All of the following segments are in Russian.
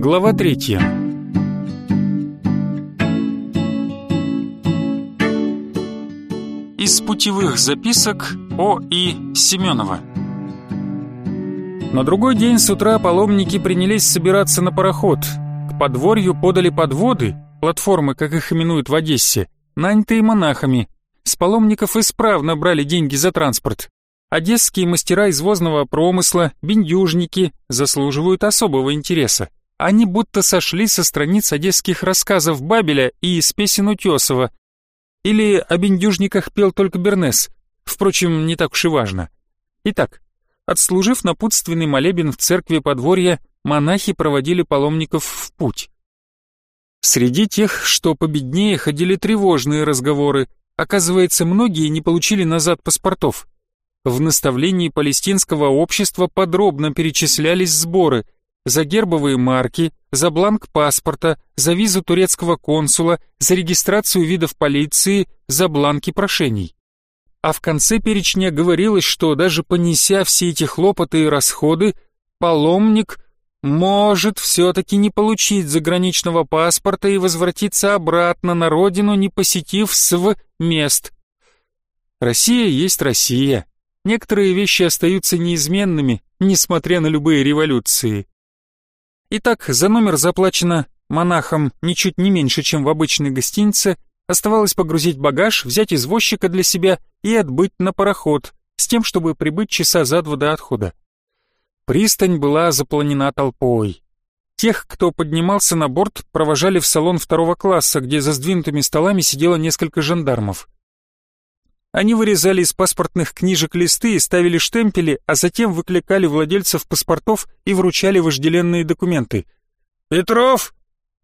Глава третья. Из путевых записок О. И. Семенова. На другой день с утра паломники принялись собираться на пароход. К подворью подали подводы, платформы, как их именуют в Одессе, нанятые монахами. С паломников исправно брали деньги за транспорт. Одесские мастера извозного промысла, биндюжники, заслуживают особого интереса. Они будто сошли со страниц одесских рассказов Бабеля и из песен Утесова. Или о бендюжниках пел только Бернес. Впрочем, не так уж и важно. Итак, отслужив напутственный молебен в церкви подворья, монахи проводили паломников в путь. Среди тех, что победнее, ходили тревожные разговоры. Оказывается, многие не получили назад паспортов. В наставлении палестинского общества подробно перечислялись сборы – за гербовые марки, за бланк паспорта, за визу турецкого консула, за регистрацию видов полиции, за бланки прошений. А в конце перечня говорилось, что даже понеся все эти хлопоты и расходы, паломник может все-таки не получить заграничного паспорта и возвратиться обратно на родину, не посетив св мест. Россия есть Россия. Некоторые вещи остаются неизменными, несмотря на любые революции. Итак, за номер заплачено монахом ничуть не меньше, чем в обычной гостинице, оставалось погрузить багаж, взять извозчика для себя и отбыть на пароход, с тем, чтобы прибыть часа за два до отхода. Пристань была заполнена толпой. Тех, кто поднимался на борт, провожали в салон второго класса, где за сдвинутыми столами сидело несколько жандармов. Они вырезали из паспортных книжек листы и ставили штемпели, а затем выкликали владельцев паспортов и вручали вожделенные документы. «Петров?»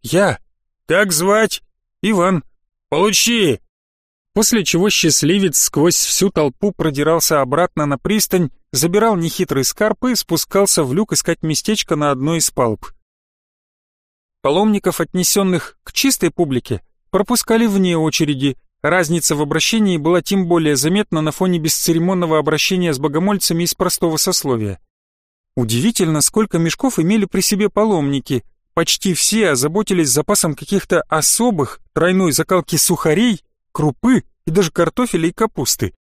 «Я». «Как звать?» «Иван». «Получи!» После чего счастливец сквозь всю толпу продирался обратно на пристань, забирал нехитрый скарп и спускался в люк искать местечко на одной из палуб. Паломников, отнесенных к чистой публике, пропускали вне очереди – Разница в обращении была тем более заметна на фоне бесцеремонного обращения с богомольцами из простого сословия. Удивительно, сколько мешков имели при себе паломники. Почти все озаботились запасом каких-то особых тройной закалки сухарей, крупы и даже картофеля и капусты.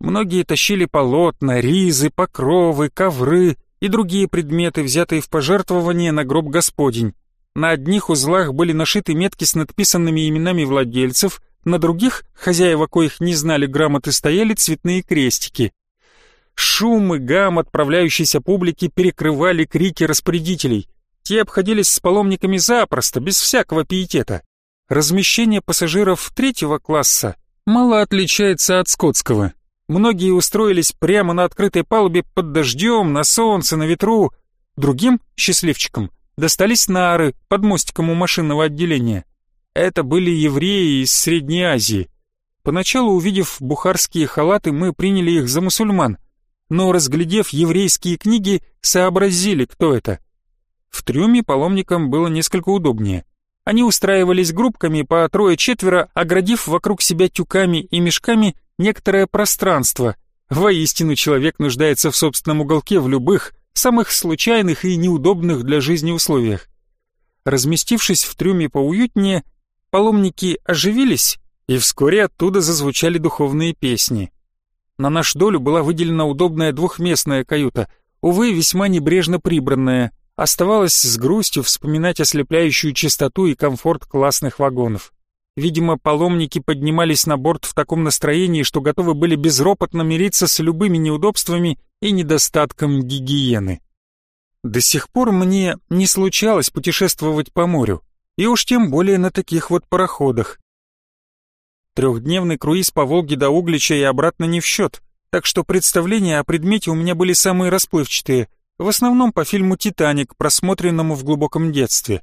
Многие тащили полотна, ризы, покровы, ковры и другие предметы, взятые в пожертвование на гроб Господень. На одних узлах были нашиты метки с надписанными именами владельцев – на других, хозяева коих не знали грамоты, стояли цветные крестики. Шум и гам отправляющейся публики перекрывали крики распорядителей. Те обходились с паломниками запросто, без всякого пиетета. Размещение пассажиров третьего класса мало отличается от скотского. Многие устроились прямо на открытой палубе под дождем, на солнце, на ветру. Другим, счастливчикам, достались нары под мостиком у машинного отделения. Это были евреи из Средней Азии. Поначалу, увидев бухарские халаты, мы приняли их за мусульман, но, разглядев еврейские книги, сообразили, кто это. В трюме паломникам было несколько удобнее. Они устраивались группками по трое-четверо, оградив вокруг себя тюками и мешками некоторое пространство. Воистину человек нуждается в собственном уголке в любых, самых случайных и неудобных для жизни условиях. Разместившись в трюме поуютнее, паломники оживились, и вскоре оттуда зазвучали духовные песни. На наш долю была выделена удобная двухместная каюта, увы, весьма небрежно прибранная. Оставалось с грустью вспоминать ослепляющую чистоту и комфорт классных вагонов. Видимо, паломники поднимались на борт в таком настроении, что готовы были безропотно мириться с любыми неудобствами и недостатком гигиены. До сих пор мне не случалось путешествовать по морю и уж тем более на таких вот пароходах. Трехдневный круиз по Волге до Углича и обратно не в счет, так что представления о предмете у меня были самые расплывчатые, в основном по фильму «Титаник», просмотренному в глубоком детстве.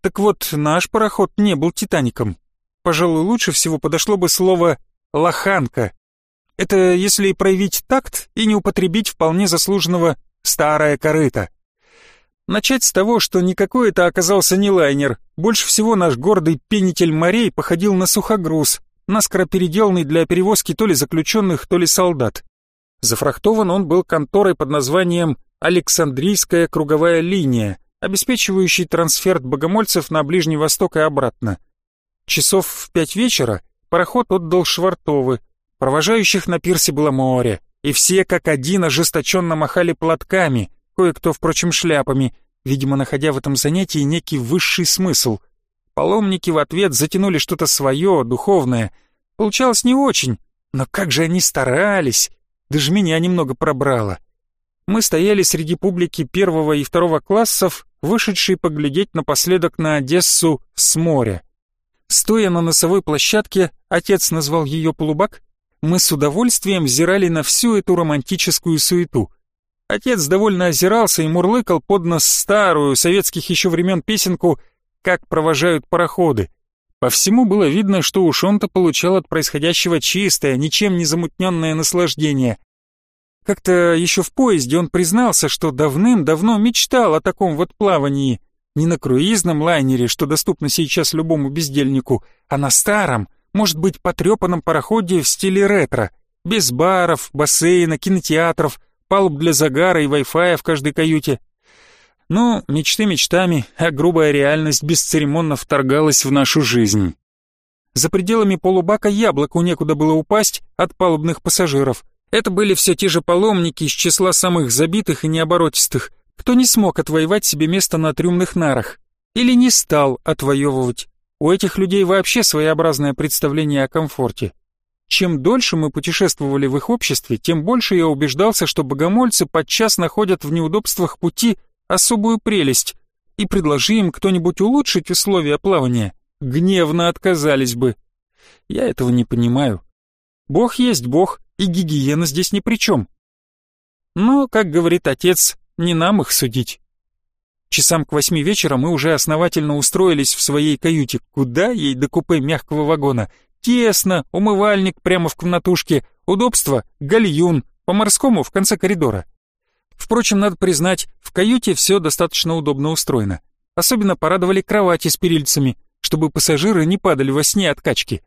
Так вот, наш пароход не был «Титаником». Пожалуй, лучше всего подошло бы слово «лоханка». Это если проявить такт и не употребить вполне заслуженного «старое корыто». Начать с того, что никакой это оказался не лайнер. Больше всего наш гордый пенитель морей походил на сухогруз, наскоро переделанный для перевозки то ли заключенных, то ли солдат. Зафрахтован он был конторой под названием «Александрийская круговая линия», обеспечивающей трансферт богомольцев на Ближний Восток и обратно. Часов в пять вечера пароход отдал Швартовы, провожающих на пирсе было море, и все как один ожесточенно махали платками – кое-кто, впрочем, шляпами, видимо, находя в этом занятии некий высший смысл. Паломники в ответ затянули что-то свое, духовное. Получалось не очень, но как же они старались! Даже меня немного пробрало. Мы стояли среди публики первого и второго классов, вышедшие поглядеть напоследок на Одессу с моря. Стоя на носовой площадке, отец назвал ее полубак, мы с удовольствием взирали на всю эту романтическую суету — Отец довольно озирался и мурлыкал под нос старую, советских еще времен песенку «Как провожают пароходы». По всему было видно, что уж он-то получал от происходящего чистое, ничем не замутненное наслаждение. Как-то еще в поезде он признался, что давным-давно мечтал о таком вот плавании. Не на круизном лайнере, что доступно сейчас любому бездельнику, а на старом, может быть, потрепанном пароходе в стиле ретро. Без баров, бассейна, кинотеатров – палуб для загара и вай-фая в каждой каюте. Ну, мечты мечтами, а грубая реальность бесцеремонно вторгалась в нашу жизнь. За пределами полубака яблоку некуда было упасть от палубных пассажиров. Это были все те же паломники из числа самых забитых и необоротистых, кто не смог отвоевать себе место на трюмных нарах или не стал отвоевывать. У этих людей вообще своеобразное представление о комфорте. Чем дольше мы путешествовали в их обществе, тем больше я убеждался, что богомольцы подчас находят в неудобствах пути особую прелесть, и предложи им кто-нибудь улучшить условия плавания, гневно отказались бы. Я этого не понимаю. Бог есть бог, и гигиена здесь ни при чем. Но, как говорит отец, не нам их судить. Часам к восьми вечера мы уже основательно устроились в своей каюте, куда ей до купе мягкого вагона, Тесно, умывальник прямо в комнатушке, удобство — гальюн, по-морскому в конце коридора. Впрочем, надо признать, в каюте все достаточно удобно устроено. Особенно порадовали кровати с перильцами, чтобы пассажиры не падали во сне от качки.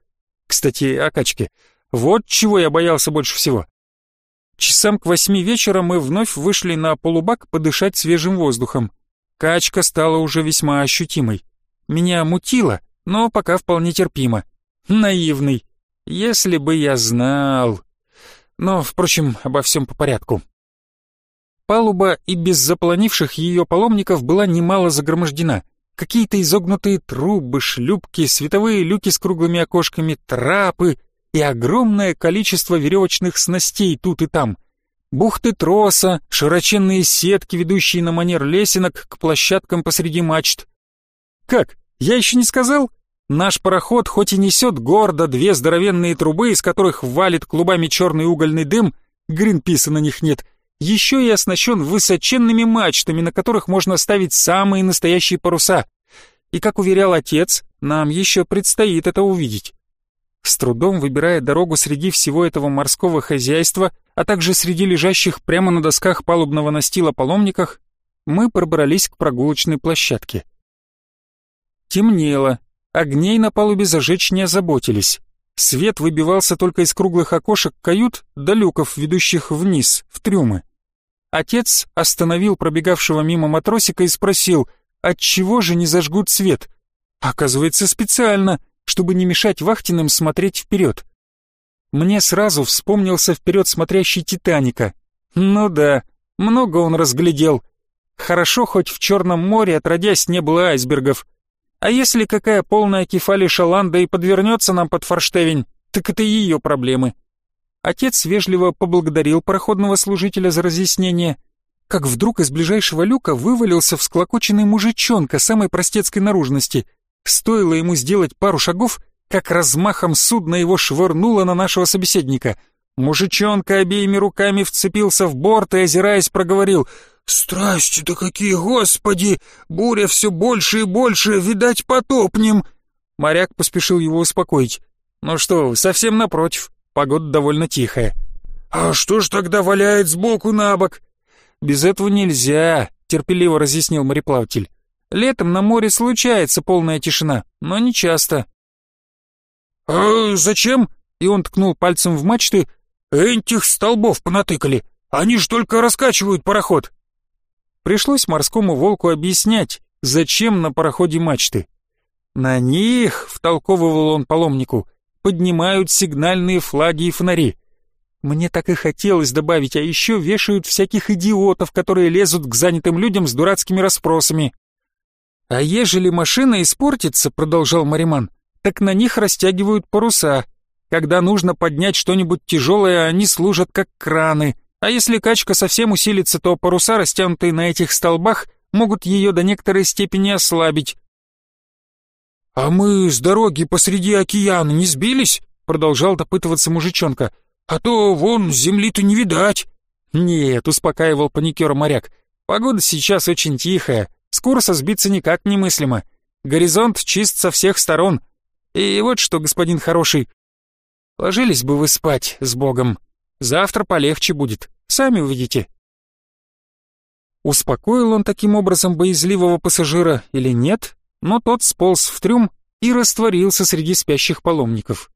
Кстати, о качке. Вот чего я боялся больше всего. Часам к восьми вечера мы вновь вышли на полубак подышать свежим воздухом. Качка стала уже весьма ощутимой. Меня мутило, но пока вполне терпимо — Наивный. Если бы я знал. Но, впрочем, обо всем по порядку. Палуба и без запланивших ее паломников была немало загромождена. Какие-то изогнутые трубы, шлюпки, световые люки с круглыми окошками, трапы и огромное количество веревочных снастей тут и там. Бухты троса, широченные сетки, ведущие на манер лесенок к площадкам посреди мачт. «Как? Я еще не сказал?» Наш пароход хоть и несет гордо две здоровенные трубы, из которых валит клубами черный угольный дым, гринписа на них нет, еще и оснащен высоченными мачтами, на которых можно ставить самые настоящие паруса. И, как уверял отец, нам еще предстоит это увидеть. С трудом выбирая дорогу среди всего этого морского хозяйства, а также среди лежащих прямо на досках палубного настила паломниках, мы пробрались к прогулочной площадке. Темнело, Огней на палубе зажечь не озаботились. Свет выбивался только из круглых окошек кают до люков, ведущих вниз, в трюмы. Отец остановил пробегавшего мимо матросика и спросил, отчего же не зажгут свет? Оказывается, специально, чтобы не мешать вахтенным смотреть вперед. Мне сразу вспомнился вперед смотрящий Титаника. Ну да, много он разглядел. Хорошо, хоть в Черном море отродясь не было айсбергов. А если какая полная кефали шаланда и подвернется нам под форштевень, так это ее проблемы. Отец вежливо поблагодарил проходного служителя за разъяснение, как вдруг из ближайшего люка вывалился всклокоченный мужичонка самой простецкой наружности. Стоило ему сделать пару шагов, как размахом судно его швырнуло на нашего собеседника. Мужичонка обеими руками вцепился в борт и, озираясь, проговорил — «Страсти-то какие, господи! Буря все больше и больше, видать, потопнем!» Моряк поспешил его успокоить. «Ну что вы, совсем напротив, погода довольно тихая». «А что ж тогда валяет сбоку на бок?» «Без этого нельзя», — терпеливо разъяснил мореплаватель. «Летом на море случается полная тишина, но не часто». «А зачем?» — и он ткнул пальцем в мачты. Этих столбов понатыкали, они ж только раскачивают пароход». Пришлось морскому волку объяснять, зачем на пароходе мачты. На них, втолковывал он паломнику, поднимают сигнальные флаги и фонари. Мне так и хотелось добавить, а еще вешают всяких идиотов, которые лезут к занятым людям с дурацкими расспросами. «А ежели машина испортится, — продолжал Мариман, — так на них растягивают паруса. Когда нужно поднять что-нибудь тяжелое, они служат как краны. А если качка совсем усилится, то паруса, растянутые на этих столбах, могут ее до некоторой степени ослабить. «А мы с дороги посреди океана не сбились?» — продолжал допытываться мужичонка. «А то вон земли-то не видать». «Нет», — успокаивал паникер моряк, — «погода сейчас очень тихая, с курса сбиться никак немыслимо. Горизонт чист со всех сторон. И вот что, господин хороший, ложились бы вы спать с Богом, завтра полегче будет». Сами увидите». Успокоил он таким образом боязливого пассажира или нет, но тот сполз в трюм и растворился среди спящих паломников.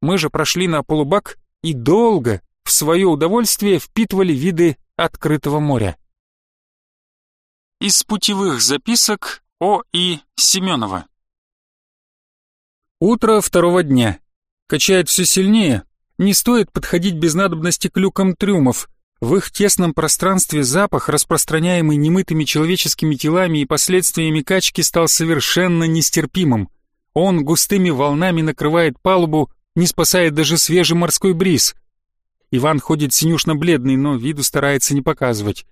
Мы же прошли на полубак и долго, в свое удовольствие, впитывали виды открытого моря. Из путевых записок О. И. Семенова Утро второго дня. Качает все сильнее. Не стоит подходить без надобности к люкам трюмов. В их тесном пространстве запах, распространяемый немытыми человеческими телами и последствиями качки, стал совершенно нестерпимым. Он густыми волнами накрывает палубу, не спасает даже свежий морской бриз. Иван ходит синюшно-бледный, но виду старается не показывать.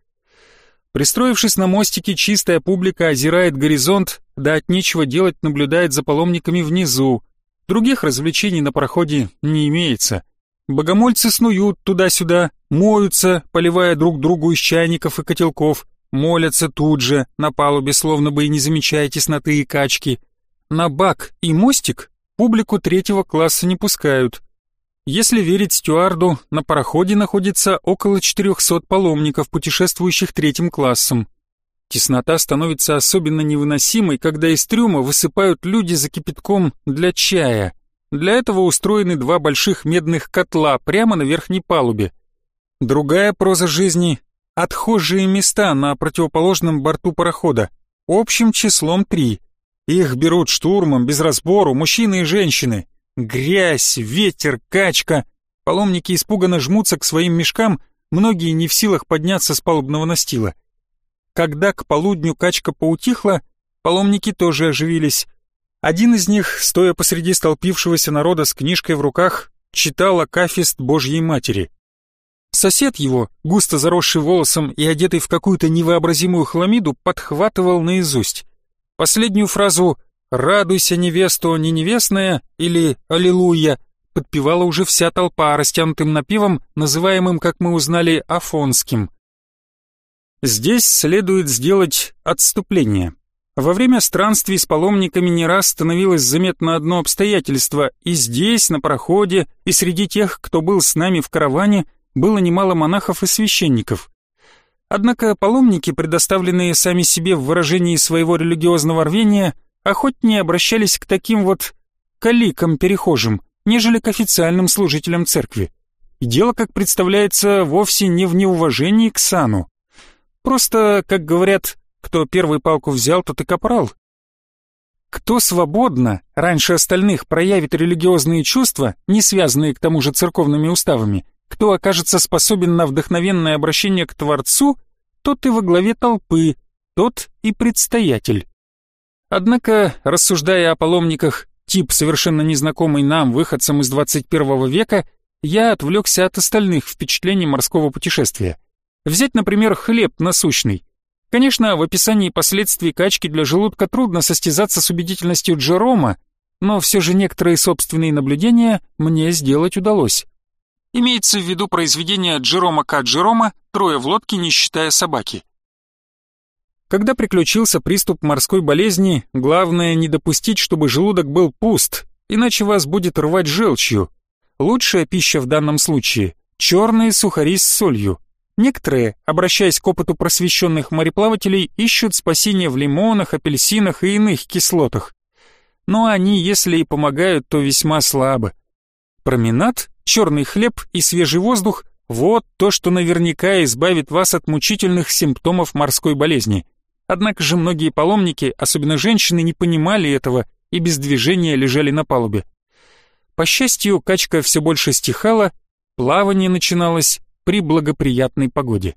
Пристроившись на мостике, чистая публика озирает горизонт, да от нечего делать наблюдает за паломниками внизу. Других развлечений на проходе не имеется — Богомольцы снуют туда-сюда, моются, поливая друг другу из чайников и котелков, молятся тут же, на палубе, словно бы и не замечая тесноты и качки. На бак и мостик публику третьего класса не пускают. Если верить стюарду, на пароходе находится около 400 паломников, путешествующих третьим классом. Теснота становится особенно невыносимой, когда из трюма высыпают люди за кипятком для чая – для этого устроены два больших медных котла прямо на верхней палубе. Другая проза жизни — отхожие места на противоположном борту парохода, общим числом три. Их берут штурмом, без разбору, мужчины и женщины. Грязь, ветер, качка. Паломники испуганно жмутся к своим мешкам, многие не в силах подняться с палубного настила. Когда к полудню качка поутихла, паломники тоже оживились. Один из них, стоя посреди столпившегося народа с книжкой в руках, читал Акафист Божьей Матери. Сосед его, густо заросший волосом и одетый в какую-то невообразимую хламиду, подхватывал наизусть. Последнюю фразу «Радуйся, невесту, не невестная» или «Аллилуйя» подпевала уже вся толпа растянутым напивом, называемым, как мы узнали, афонским. Здесь следует сделать отступление. Во время странствий с паломниками не раз становилось заметно одно обстоятельство. И здесь, на проходе и среди тех, кто был с нами в караване, было немало монахов и священников. Однако паломники, предоставленные сами себе в выражении своего религиозного рвения, охотнее обращались к таким вот каликам-перехожим, нежели к официальным служителям церкви. И дело, как представляется, вовсе не в неуважении к сану. Просто, как говорят, кто первый палку взял, тот и капрал. Кто свободно, раньше остальных, проявит религиозные чувства, не связанные к тому же церковными уставами, кто окажется способен на вдохновенное обращение к Творцу, тот и во главе толпы, тот и предстоятель. Однако, рассуждая о паломниках, тип, совершенно незнакомый нам, выходцам из 21 века, я отвлекся от остальных впечатлений морского путешествия. Взять, например, хлеб насущный. Конечно, в описании последствий качки для желудка трудно состязаться с убедительностью Джерома, но все же некоторые собственные наблюдения мне сделать удалось. Имеется в виду произведение Джерома К. Джерома «Трое в лодке, не считая собаки». Когда приключился приступ морской болезни, главное не допустить, чтобы желудок был пуст, иначе вас будет рвать желчью. Лучшая пища в данном случае – черные сухари с солью. Некоторые, обращаясь к опыту просвещенных мореплавателей, ищут спасение в лимонах, апельсинах и иных кислотах. Но они, если и помогают, то весьма слабо. Променад, черный хлеб и свежий воздух – вот то, что наверняка избавит вас от мучительных симптомов морской болезни. Однако же многие паломники, особенно женщины, не понимали этого и без движения лежали на палубе. По счастью, качка все больше стихала, плавание начиналось при благоприятной погоде.